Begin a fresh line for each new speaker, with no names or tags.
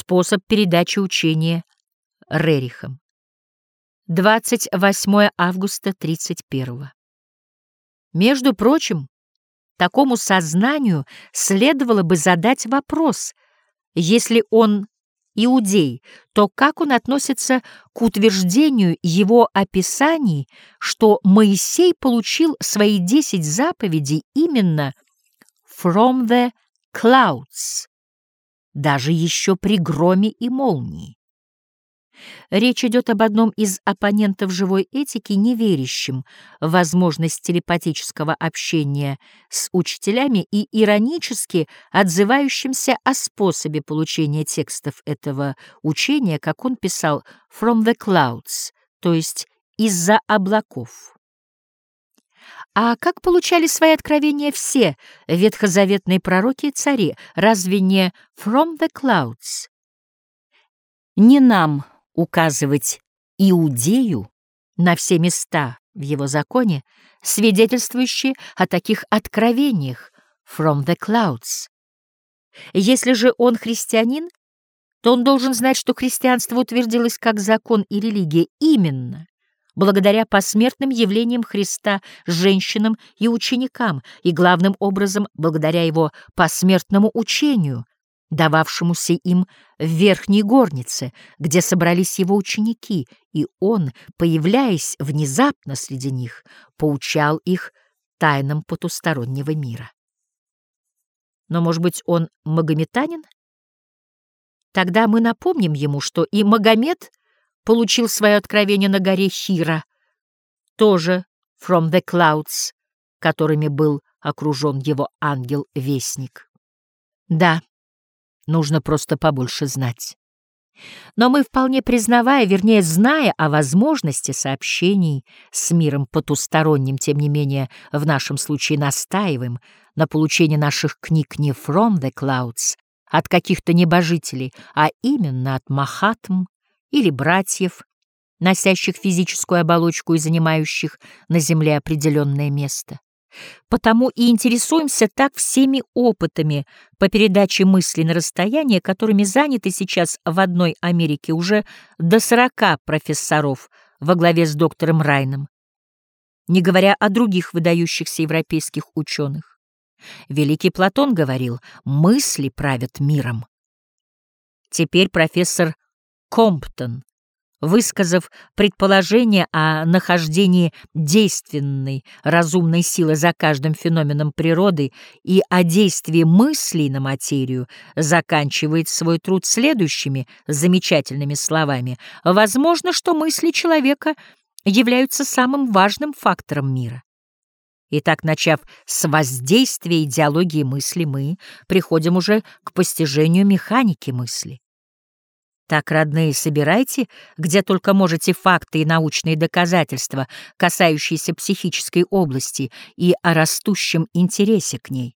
Способ передачи учения Рерихом. 28 августа 31 Между прочим, такому сознанию следовало бы задать вопрос, если он иудей, то как он относится к утверждению его описаний, что Моисей получил свои десять заповедей именно «from the clouds», даже еще при громе и молнии? Речь идет об одном из оппонентов живой этики, не верящим в возможность телепатического общения с учителями и иронически отзывающимся о способе получения текстов этого учения, как он писал, «from the clouds», то есть «из-за облаков». А как получали свои откровения все ветхозаветные пророки и цари? Разве не «from the clouds»? Не нам указывать Иудею на все места в его законе, свидетельствующие о таких откровениях from the clouds. Если же он христианин, то он должен знать, что христианство утвердилось как закон и религия именно благодаря посмертным явлениям Христа женщинам и ученикам и, главным образом, благодаря его посмертному учению, дававшемуся им в верхней горнице, где собрались его ученики, и он, появляясь внезапно среди них, поучал их тайнам потустороннего мира. Но, может быть, он магометанин? Тогда мы напомним ему, что и Магомед получил свое откровение на горе Хира, тоже from the clouds, которыми был окружен его ангел-вестник. Да, Нужно просто побольше знать. Но мы, вполне признавая, вернее, зная о возможности сообщений с миром потусторонним, тем не менее, в нашем случае настаиваем на получении наших книг не from the clouds, от каких-то небожителей, а именно от Махатм или братьев, носящих физическую оболочку и занимающих на Земле определенное место. Потому и интересуемся так всеми опытами по передаче мысли на расстояние, которыми заняты сейчас в одной Америке уже до сорока профессоров во главе с доктором Райном, не говоря о других выдающихся европейских ученых. Великий Платон говорил «мысли правят миром». Теперь профессор Комптон высказав предположение о нахождении действенной разумной силы за каждым феноменом природы и о действии мыслей на материю, заканчивает свой труд следующими замечательными словами. «Возможно, что мысли человека являются самым важным фактором мира». Итак, начав с воздействия идеологии мысли, мы приходим уже к постижению механики мысли. Так, родные, собирайте, где только можете, факты и научные доказательства, касающиеся психической области и о растущем интересе к ней.